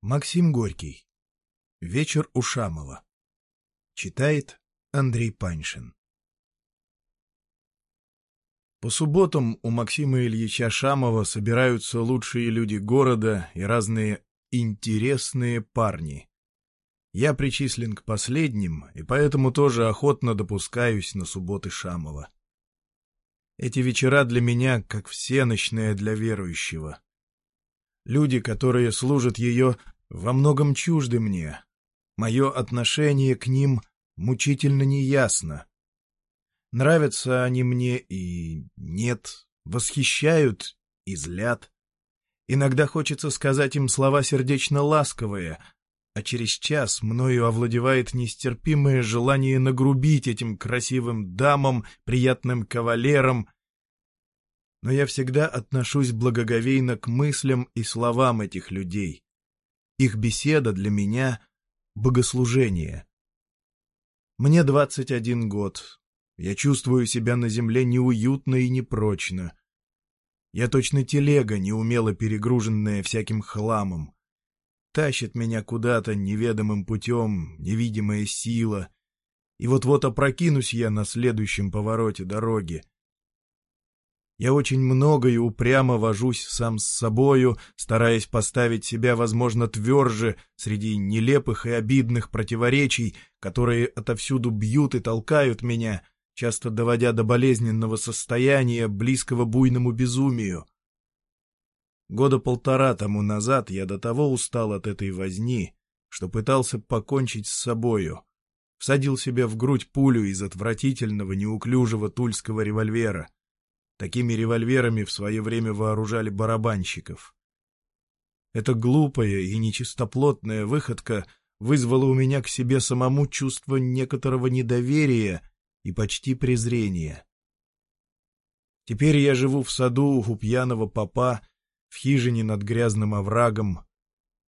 Максим Горький. Вечер у Шамова. Читает Андрей Паншин. По субботам у Максима Ильича Шамова собираются лучшие люди города и разные интересные парни. Я причислен к последним, и поэтому тоже охотно допускаюсь на субботы Шамова. Эти вечера для меня как всеночная для верующего. Люди, которые служат ее, во многом чужды мне. Мое отношение к ним мучительно неясно. Нравятся они мне и нет, восхищают и злят. Иногда хочется сказать им слова сердечно ласковые, а через час мною овладевает нестерпимое желание нагрубить этим красивым дамам, приятным кавалерам, но я всегда отношусь благоговейно к мыслям и словам этих людей. Их беседа для меня — богослужение. Мне 21 год. Я чувствую себя на земле неуютно и непрочно. Я точно телега, неумело перегруженная всяким хламом. Тащит меня куда-то неведомым путем, невидимая сила. И вот-вот опрокинусь я на следующем повороте дороги. Я очень много и упрямо вожусь сам с собою, стараясь поставить себя, возможно, тверже среди нелепых и обидных противоречий, которые отовсюду бьют и толкают меня, часто доводя до болезненного состояния, близкого буйному безумию. Года полтора тому назад я до того устал от этой возни, что пытался покончить с собою. Всадил себе в грудь пулю из отвратительного, неуклюжего тульского револьвера — Такими револьверами в свое время вооружали барабанщиков. Эта глупая и нечистоплотная выходка вызвала у меня к себе самому чувство некоторого недоверия и почти презрения. Теперь я живу в саду у пьяного попа, в хижине над грязным оврагом.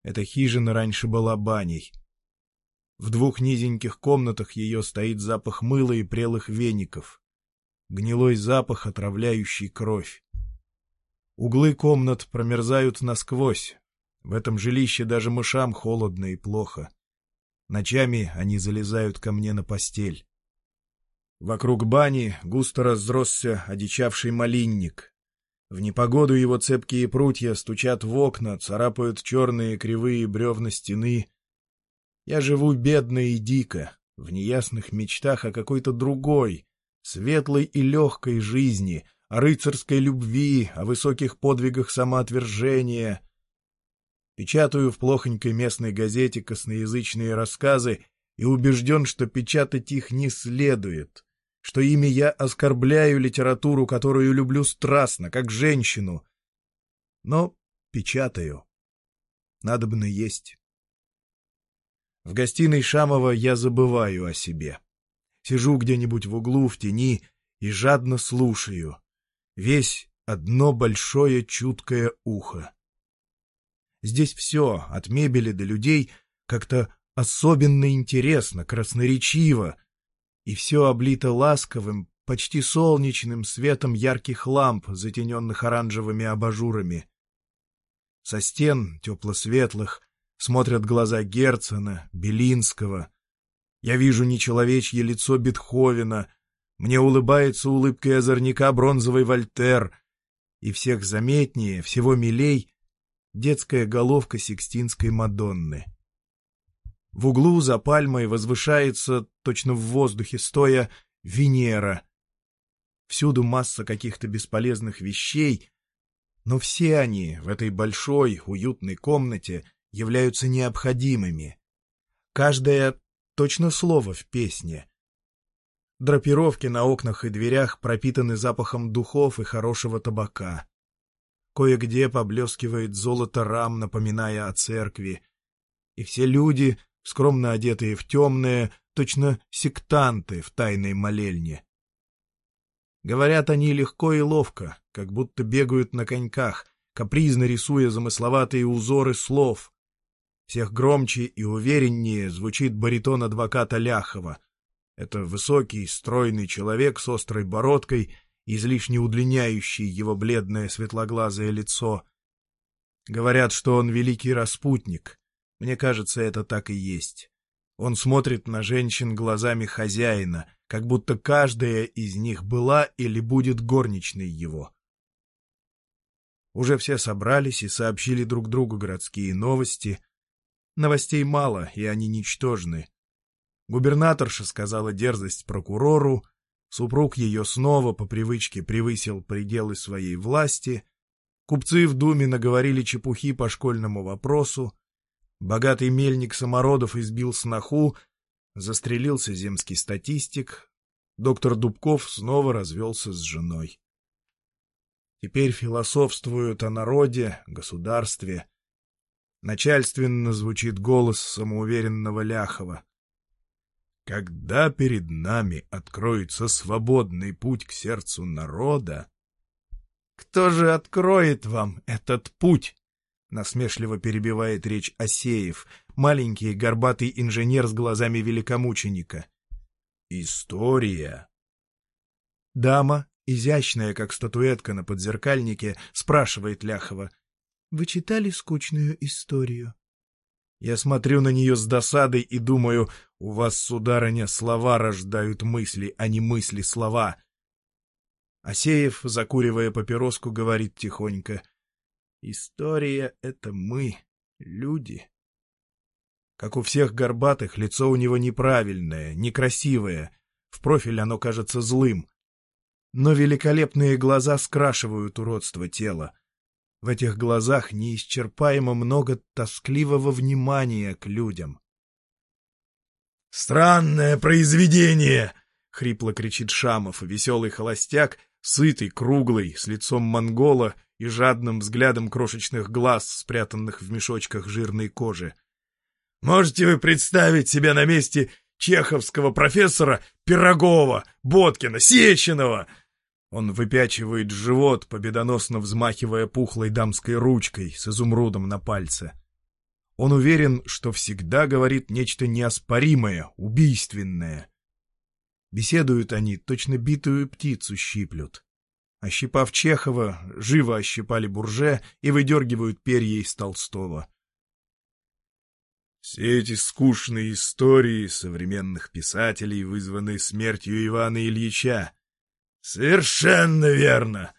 Эта хижина раньше была баней. В двух низеньких комнатах ее стоит запах мыла и прелых веников гнилой запах, отравляющий кровь. Углы комнат промерзают насквозь. В этом жилище даже мышам холодно и плохо. Ночами они залезают ко мне на постель. Вокруг бани густо разросся одичавший малинник. В непогоду его цепкие прутья стучат в окна, царапают черные кривые бревна стены. Я живу бедно и дико, в неясных мечтах о какой-то другой, светлой и легкой жизни, о рыцарской любви, о высоких подвигах самоотвержения. Печатаю в плохонькой местной газете косноязычные рассказы и убежден, что печатать их не следует, что ими я оскорбляю литературу, которую люблю страстно, как женщину. Но печатаю. Надобно есть. В гостиной Шамова я забываю о себе. Сижу где-нибудь в углу, в тени, и жадно слушаю. Весь одно большое чуткое ухо. Здесь все, от мебели до людей, как-то особенно интересно, красноречиво, и все облито ласковым, почти солнечным светом ярких ламп, затененных оранжевыми абажурами. Со стен, тепло-светлых, смотрят глаза Герцена, Белинского, я вижу нечеловечье лицо Бетховена, мне улыбается улыбкой озорника бронзовый Вольтер, и всех заметнее, всего милей детская головка Сикстинской Мадонны. В углу за пальмой возвышается, точно в воздухе стоя, Венера. Всюду масса каких-то бесполезных вещей, но все они в этой большой, уютной комнате являются необходимыми. Каждая Точно слово в песне. Драпировки на окнах и дверях пропитаны запахом духов и хорошего табака. Кое-где поблескивает золото рам, напоминая о церкви. И все люди, скромно одетые в темное, точно сектанты в тайной молельне. Говорят они легко и ловко, как будто бегают на коньках, капризно рисуя замысловатые узоры слов, всех громче и увереннее звучит баритон адвоката Ляхова. Это высокий, стройный человек с острой бородкой, излишне удлиняющий его бледное светлоглазое лицо. Говорят, что он великий распутник, Мне кажется, это так и есть. Он смотрит на женщин глазами хозяина, как будто каждая из них была или будет горничной его. Уже все собрались и сообщили друг другу городские новости. Новостей мало, и они ничтожны. Губернаторша сказала дерзость прокурору, супруг ее снова по привычке превысил пределы своей власти, купцы в думе наговорили чепухи по школьному вопросу, Богатый мельник Самородов избил сноху, застрелился земский статистик, доктор Дубков снова развелся с женой. Теперь философствуют о народе, государстве. Начальственно звучит голос самоуверенного Ляхова. Когда перед нами откроется свободный путь к сердцу народа, кто же откроет вам этот путь? — насмешливо перебивает речь Осеев, маленький горбатый инженер с глазами великомученика. «История». Дама, изящная, как статуэтка на подзеркальнике, спрашивает Ляхова. «Вы читали скучную историю?» Я смотрю на нее с досадой и думаю, у вас, сударыня, слова рождают мысли, а не мысли слова. Асеев, закуривая папироску, говорит тихонько — История — это мы, люди. Как у всех горбатых, лицо у него неправильное, некрасивое, в профиль оно кажется злым. Но великолепные глаза скрашивают уродство тела. В этих глазах неисчерпаемо много тоскливого внимания к людям. «Странное произведение!» — хрипло кричит Шамов, веселый холостяк, сытый, круглый, с лицом монгола и жадным взглядом крошечных глаз, спрятанных в мешочках жирной кожи. «Можете вы представить себя на месте чеховского профессора Пирогова, Боткина, Сеченова?» Он выпячивает живот, победоносно взмахивая пухлой дамской ручкой с изумрудом на пальце. Он уверен, что всегда говорит нечто неоспоримое, убийственное. Беседуют они, точно битую птицу щиплют. Ощипав Чехова, живо ощипали Бурже и выдергивают перья из Толстого. Все эти скучные истории современных писателей вызваны смертью Ивана Ильича. Совершенно верно!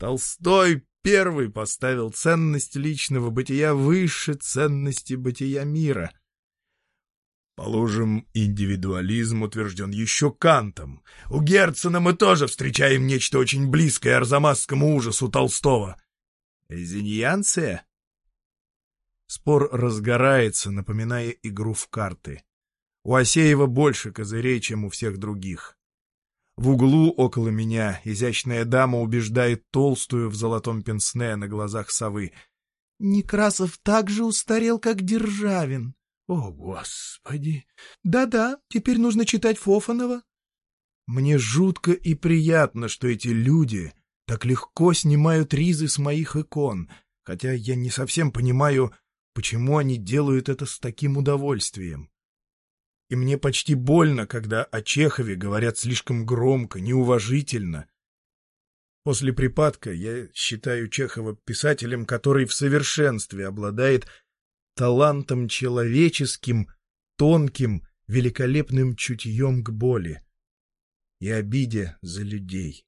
Толстой первый поставил ценность личного бытия выше ценности бытия мира. Положим, индивидуализм утвержден еще Кантом. У Герцена мы тоже встречаем нечто очень близкое арзамасскому ужасу Толстого. Зиньянция? Спор разгорается, напоминая игру в карты. У Осеева больше козырей, чем у всех других. В углу около меня изящная дама убеждает толстую в золотом пенсне на глазах совы. «Некрасов так же устарел, как Державин». О, Господи! Да-да, теперь нужно читать Фофанова. Мне жутко и приятно, что эти люди так легко снимают ризы с моих икон, хотя я не совсем понимаю, почему они делают это с таким удовольствием. И мне почти больно, когда о Чехове говорят слишком громко, неуважительно. После припадка я считаю Чехова писателем, который в совершенстве обладает талантом человеческим, тонким, великолепным чутьем к боли и обиде за людей.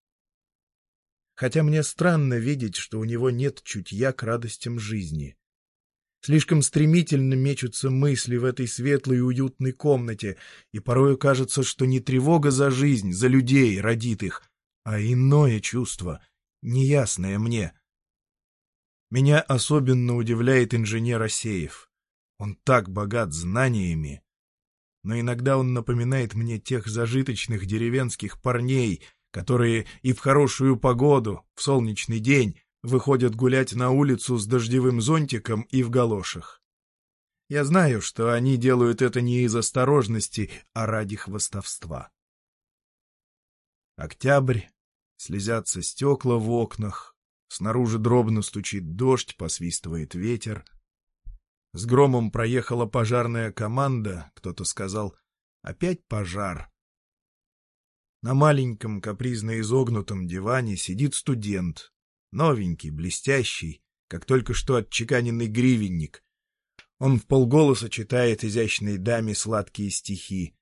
Хотя мне странно видеть, что у него нет чутья к радостям жизни. Слишком стремительно мечутся мысли в этой светлой и уютной комнате, и порою кажется, что не тревога за жизнь, за людей родит их, а иное чувство, неясное мне — меня особенно удивляет инженер Асеев. Он так богат знаниями. Но иногда он напоминает мне тех зажиточных деревенских парней, которые и в хорошую погоду, в солнечный день, выходят гулять на улицу с дождевым зонтиком и в галошах. Я знаю, что они делают это не из осторожности, а ради хвостовства. Октябрь, слезятся стекла в окнах, Снаружи дробно стучит дождь, посвистывает ветер. С громом проехала пожарная команда, кто-то сказал «Опять пожар». На маленьком капризно изогнутом диване сидит студент, новенький, блестящий, как только что отчеканенный гривенник. Он в полголоса читает изящной даме сладкие стихи.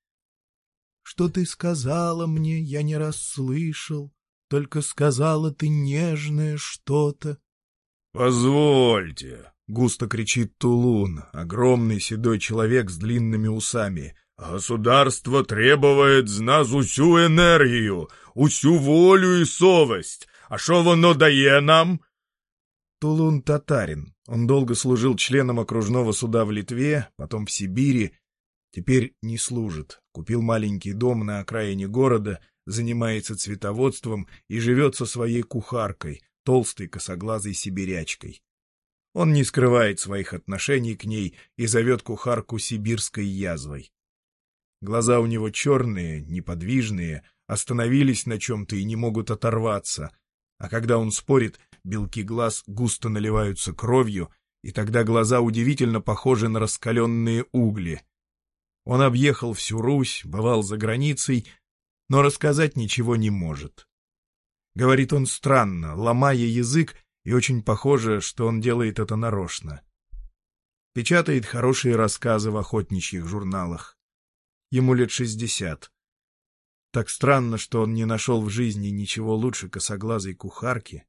«Что ты сказала мне, я не расслышал, только сказала ты нежное что-то». «Позвольте!» — густо кричит Тулун, огромный седой человек с длинными усами. «Государство требует з нас усю энергию, усю волю и совесть. А що воно дає нам?» Тулун татарин. Он долго служил членом окружного суда в Литве, потом в Сибири. Теперь не служит. Купил маленький дом на окраине города, занимается цветоводством и живет со своей кухаркой, толстой косоглазой сибирячкой. Он не скрывает своих отношений к ней и зовет кухарку сибирской язвой. Глаза у него черные, неподвижные, остановились на чем-то и не могут оторваться, а когда он спорит, белки глаз густо наливаются кровью, и тогда глаза удивительно похожи на раскаленные угли. Он объехал всю Русь, бывал за границей, но рассказать ничего не может. Говорит он странно, ломая язык, и очень похоже, что он делает это нарочно. Печатает хорошие рассказы в охотничьих журналах. Ему лет шестьдесят. Так странно, что он не нашел в жизни ничего лучше косоглазой кухарки.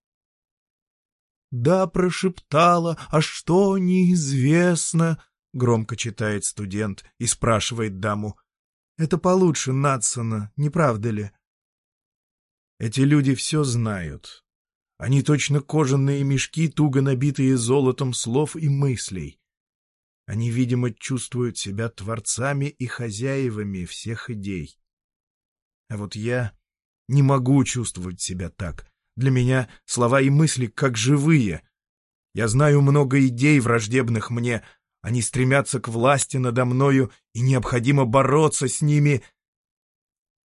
«Да, прошептала, а что неизвестно?» — громко читает студент и спрашивает даму. «Это получше Надсона, не правда ли?» Эти люди все знают. Они точно кожаные мешки, туго набитые золотом слов и мыслей. Они, видимо, чувствуют себя творцами и хозяевами всех идей. А вот я не могу чувствовать себя так. Для меня слова и мысли как живые. Я знаю много идей, враждебных мне. Они стремятся к власти надо мною, и необходимо бороться с ними.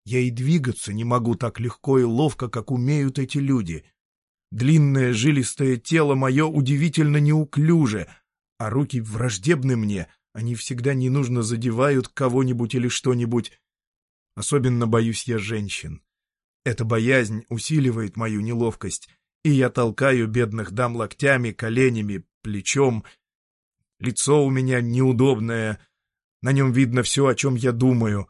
Я и двигаться не могу так легко и ловко, как умеют эти люди. Длинное жилистое тело мое удивительно неуклюже, а руки враждебны мне, они всегда ненужно задевают кого-нибудь или что-нибудь. Особенно боюсь я женщин. Эта боязнь усиливает мою неловкость, и я толкаю бедных дам локтями, коленями, плечом. Лицо у меня неудобное, на нем видно все, о чем я думаю.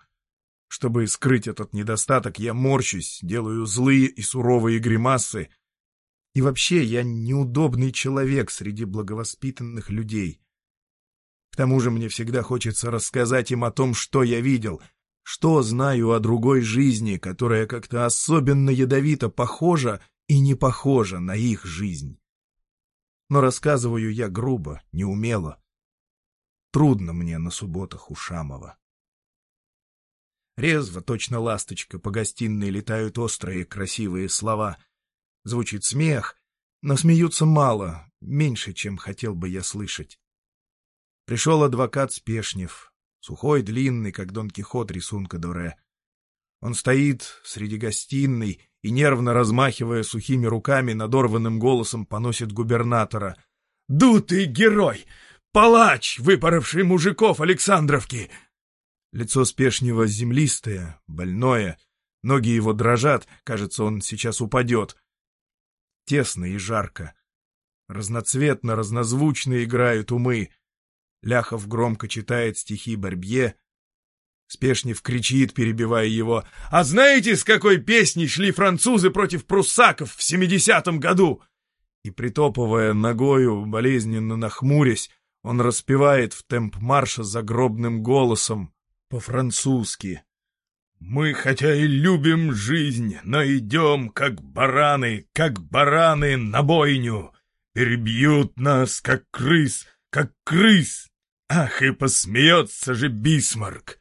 Чтобы скрыть этот недостаток, я морщусь, делаю злые и суровые гримасы. И вообще, я неудобный человек среди благовоспитанных людей. К тому же мне всегда хочется рассказать им о том, что я видел — что знаю о другой жизни, которая как-то особенно ядовито похожа и не похожа на их жизнь? Но рассказываю я грубо, неумело. Трудно мне на субботах у Шамова. Резво, точно ласточка, по гостиной летают острые красивые слова. Звучит смех, но смеются мало, меньше, чем хотел бы я слышать. Пришел адвокат Спешнев, Сухой, длинный, как Дон Кихот рисунка Доре. Он стоит среди гостиной и, нервно размахивая сухими руками, надорванным голосом поносит губернатора. «Дутый герой! Палач, выпоровший мужиков Александровки!» Лицо спешнего землистое, больное, ноги его дрожат, кажется, он сейчас упадет. Тесно и жарко. Разноцветно, разнозвучно играют умы. Ляхов громко читает стихи Барбье. Спешнев кричит, перебивая его. «А знаете, с какой песней шли французы против пруссаков в семидесятом году?» И, притопывая ногою, болезненно нахмурясь, он распевает в темп марша загробным голосом по-французски. «Мы хотя и любим жизнь, но идем, как бараны, как бараны на бойню. Перебьют нас, как крыс, как крыс, Ах, и посмеется же Бисмарк!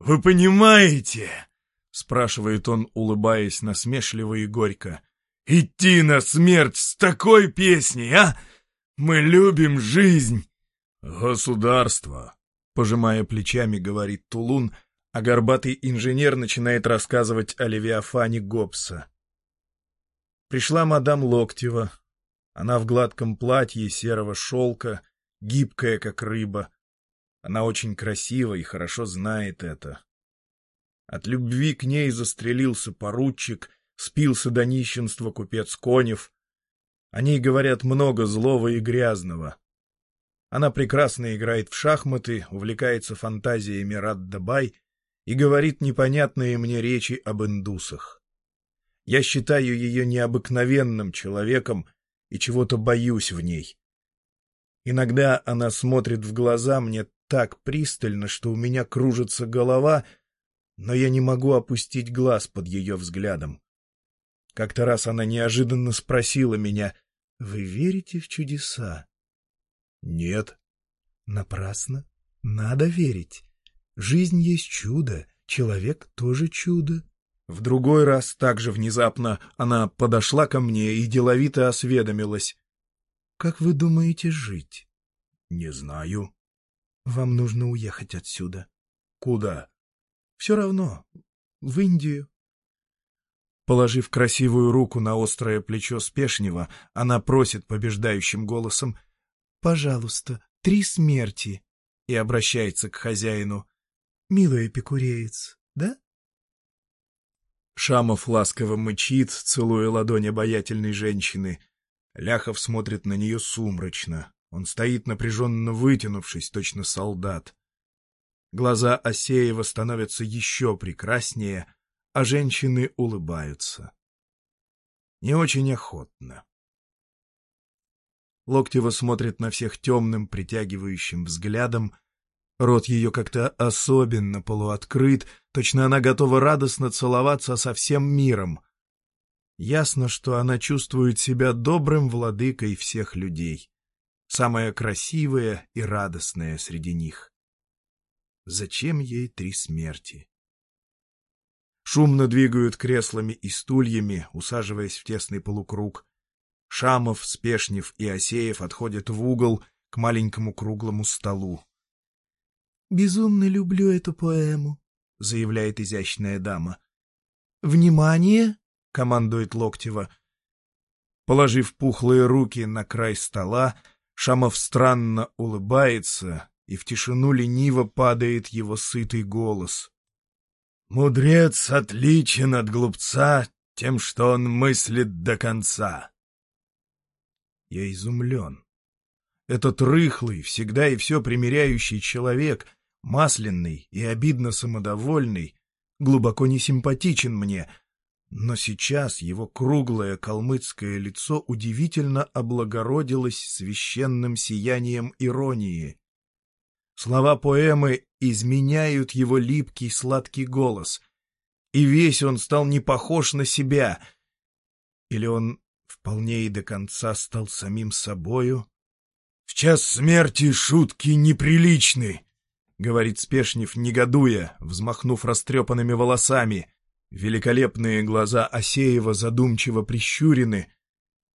«Вы понимаете?» — спрашивает он, улыбаясь насмешливо и горько. «Идти на смерть с такой песней, а? Мы любим жизнь!» «Государство!» — пожимая плечами, говорит Тулун, а горбатый инженер начинает рассказывать о Левиафане Гоббса. Пришла мадам Локтева. Она в гладком платье серого шелка, гибкая, как рыба. Она очень красива и хорошо знает это. От любви к ней застрелился поручик, спился до нищенства купец Конев. О ней говорят много злого и грязного. Она прекрасно играет в шахматы, увлекается фантазиями Раддабай и говорит непонятные мне речи об индусах. Я считаю ее необыкновенным человеком и чего-то боюсь в ней. Иногда она смотрит в глаза мне так пристально, что у меня кружится голова, но я не могу опустить глаз под ее взглядом. Как-то раз она неожиданно спросила меня, «Вы верите в чудеса?» «Нет». «Напрасно. Надо верить. Жизнь есть чудо, человек тоже чудо». В другой раз, также внезапно, она подошла ко мне и деловито осведомилась. «Как вы думаете жить?» «Не знаю». «Вам нужно уехать отсюда». «Куда?» «Все равно. В Индию». Положив красивую руку на острое плечо Спешнего, она просит побеждающим голосом «Пожалуйста, три смерти!» и обращается к хозяину. «Милый эпикуреец, да?» Шамов ласково мычит, целуя ладонь обаятельной женщины. Ляхов смотрит на нее сумрачно. Он стоит напряженно вытянувшись, точно солдат. Глаза Осеева становятся еще прекраснее, а женщины улыбаются. Не очень охотно. Локтева смотрит на всех темным, притягивающим взглядом. Рот ее как-то особенно полуоткрыт, точно она готова радостно целоваться со всем миром. Ясно, что она чувствует себя добрым владыкой всех людей, самая красивая и радостная среди них. Зачем ей три смерти? Шумно двигают креслами и стульями, усаживаясь в тесный полукруг. Шамов, Спешнев и Осеев отходят в угол к маленькому круглому столу. «Безумно люблю эту поэму», — заявляет изящная дама. «Внимание!» — командует Локтева. Положив пухлые руки на край стола, Шамов странно улыбается, и в тишину лениво падает его сытый голос. Мудрец отличен от глупца тем, что он мыслит до конца. Я изумлен. Этот рыхлый, всегда и все примеряющий человек, масляный и обидно самодовольный, глубоко не симпатичен мне, но сейчас его круглое калмыцкое лицо удивительно облагородилось священным сиянием иронии. Слова поэмы изменяют его липкий сладкий голос, и весь он стал не похож на себя. Или он вполне и до конца стал самим собою? — В час смерти шутки неприличны, — говорит Спешнев, негодуя, взмахнув растрепанными волосами. Великолепные глаза Осеева задумчиво прищурены.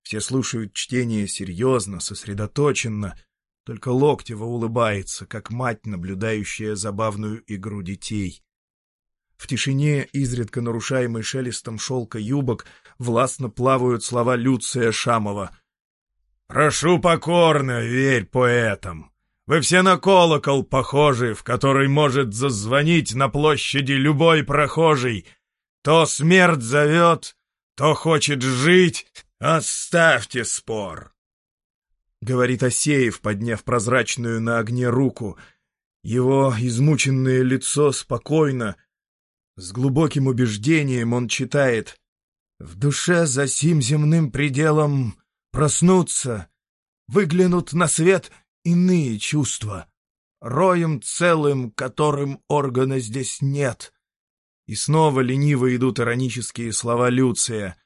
Все слушают чтение серьезно, сосредоточенно — только Локтева улыбается, как мать, наблюдающая забавную игру детей. В тишине, изредка нарушаемой шелестом шелка юбок, властно плавают слова Люция Шамова. «Прошу покорно, верь поэтам! Вы все на колокол похожи, в который может зазвонить на площади любой прохожий. То смерть зовет, то хочет жить. Оставьте спор!» — говорит Осеев, подняв прозрачную на огне руку. Его измученное лицо спокойно. С глубоким убеждением он читает. «В душе за сим земным пределом проснутся, выглянут на свет иные чувства, роем целым, которым органа здесь нет». И снова лениво идут иронические слова Люция.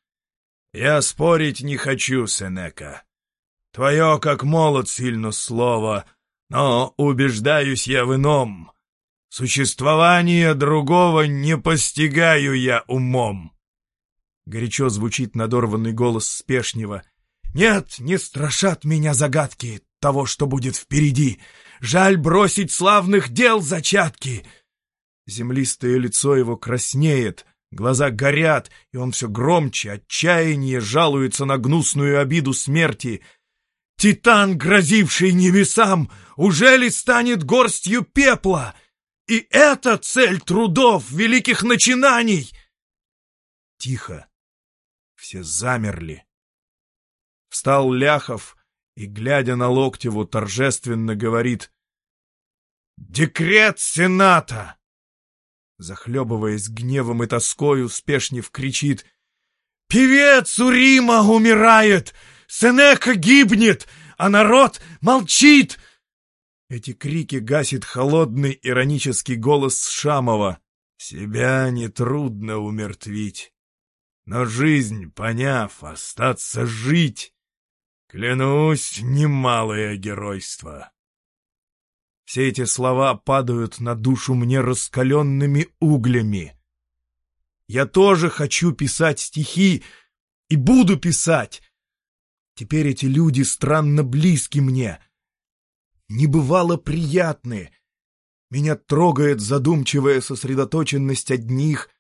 «Я спорить не хочу, Сенека. Твое, как молот, сильно слово, но убеждаюсь я в ином. Существование другого не постигаю я умом. Горячо звучит надорванный голос Спешнего. Нет, не страшат меня загадки того, что будет впереди. Жаль бросить славных дел зачатки. Землистое лицо его краснеет, глаза горят, и он все громче, отчаяние жалуется на гнусную обиду смерти — Титан, грозивший небесам, уже ли станет горстью пепла? И это цель трудов, великих начинаний!» Тихо. Все замерли. Встал Ляхов и, глядя на Локтеву, торжественно говорит «Декрет Сената!» Захлебываясь гневом и тоской, Успешнев кричит «Певец у Рима умирает! Сенека гибнет, а народ молчит!» Эти крики гасит холодный иронический голос Шамова. «Себя нетрудно умертвить, но жизнь, поняв, остаться жить, клянусь, немалое геройство». Все эти слова падают на душу мне раскаленными углями. Я тоже хочу писать стихи и буду писать. Теперь эти люди странно близки мне, небывало приятны. Меня трогает задумчивая сосредоточенность одних,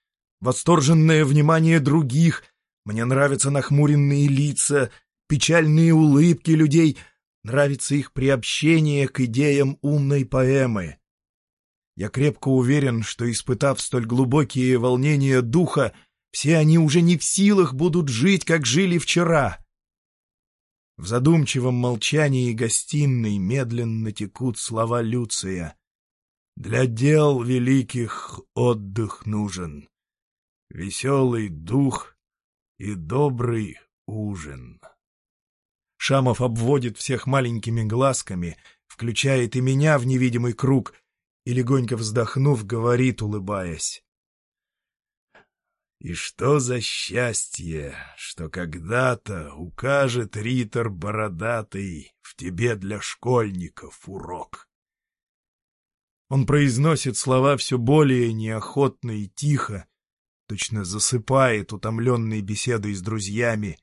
восторженное внимание других. Мне нравятся нахмуренные лица, печальные улыбки людей — Нравится их приобщение к идеям умной поэмы. Я крепко уверен, что, испытав столь глубокие волнения духа, все они уже не в силах будут жить, как жили вчера. В задумчивом молчании гостиной медленно текут слова Люция. «Для дел великих отдых нужен, веселый дух и добрый ужин». Шамов обводит всех маленькими глазками, включает и меня в невидимый круг и, легонько вздохнув, говорит, улыбаясь. И что за счастье, что когда-то укажет ритор бородатый в тебе для школьников урок. Он произносит слова все более неохотно и тихо, точно засыпает утомленной беседой с друзьями,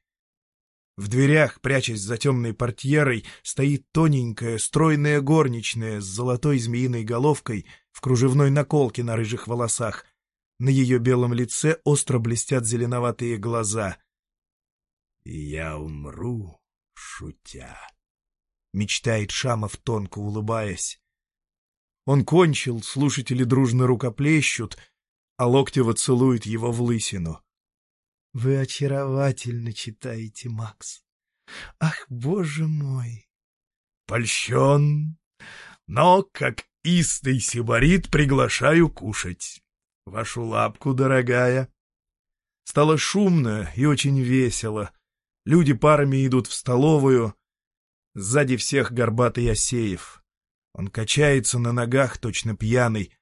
в дверях, прячась за темной портьерой, стоит тоненькая, стройная горничная с золотой змеиной головкой в кружевной наколке на рыжих волосах. На ее белом лице остро блестят зеленоватые глаза. «И я умру, шутя», — мечтает Шамов, тонко улыбаясь. Он кончил, слушатели дружно рукоплещут, а Локтева целует его в лысину. — Вы очаровательно читаете, Макс. Ах, боже мой! — Польщен, но, как истый сибарит, приглашаю кушать. Вашу лапку, дорогая. Стало шумно и очень весело. Люди парами идут в столовую. Сзади всех горбатый Осеев. Он качается на ногах, точно пьяный.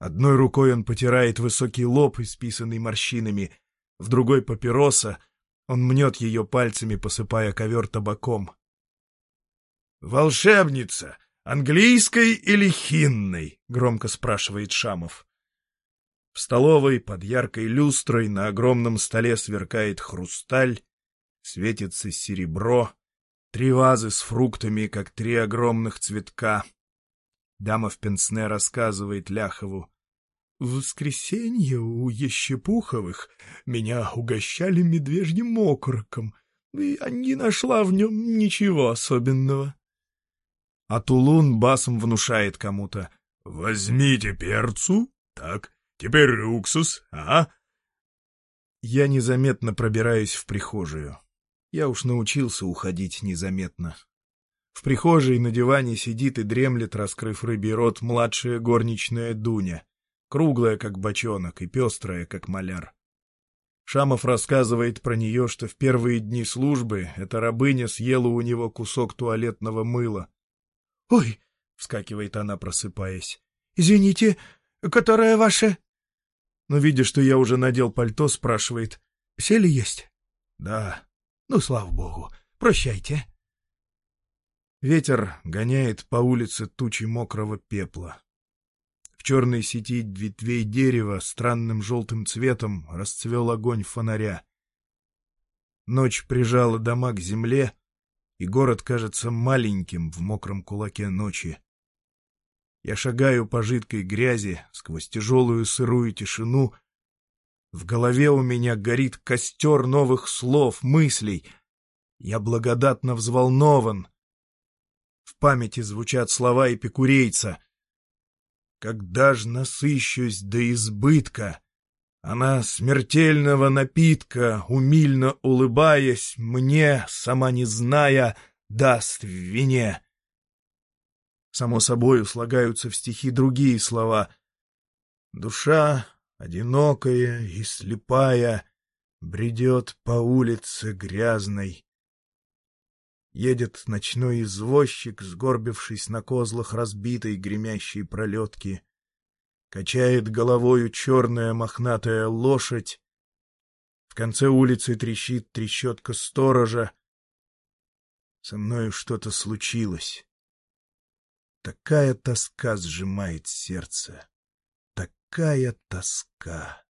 Одной рукой он потирает высокий лоб, исписанный морщинами — в другой папироса, он мнет ее пальцами, посыпая ковер табаком. «Волшебница! Английской или хинной?» — громко спрашивает Шамов. В столовой под яркой люстрой на огромном столе сверкает хрусталь, светится серебро, три вазы с фруктами, как три огромных цветка. Дама в пенсне рассказывает Ляхову. В воскресенье у Ещепуховых меня угощали медвежьим окороком, и не нашла в нем ничего особенного. А Тулун басом внушает кому-то. — Возьмите перцу, так, теперь уксус, а? Я незаметно пробираюсь в прихожую. Я уж научился уходить незаметно. В прихожей на диване сидит и дремлет, раскрыв рыбий рот, младшая горничная Дуня круглая, как бочонок, и пестрая, как маляр. Шамов рассказывает про нее, что в первые дни службы эта рабыня съела у него кусок туалетного мыла. — Ой! — вскакивает она, просыпаясь. — Извините, которая ваша? Но, видя, что я уже надел пальто, спрашивает. — Сели есть? — Да. — Ну, слава богу. Прощайте. Ветер гоняет по улице тучи мокрого пепла. В черной сети ветвей дерева странным желтым цветом расцвел огонь фонаря. Ночь прижала дома к земле, и город кажется маленьким в мокром кулаке ночи. Я шагаю по жидкой грязи сквозь тяжелую сырую тишину. В голове у меня горит костер новых слов, мыслей. Я благодатно взволнован. В памяти звучат слова эпикурейца. Когда ж насыщусь до избытка, она смертельного напитка, умильно улыбаясь, мне, сама не зная, даст в вине. Само собою слагаются в стихи другие слова. Душа, одинокая и слепая, бредет по улице грязной. Едет ночной извозчик, сгорбившись на козлах разбитой гремящей пролетки. Качает головою черная мохнатая лошадь. В конце улицы трещит трещотка сторожа. Со мною что-то случилось. Такая тоска сжимает сердце. Такая тоска.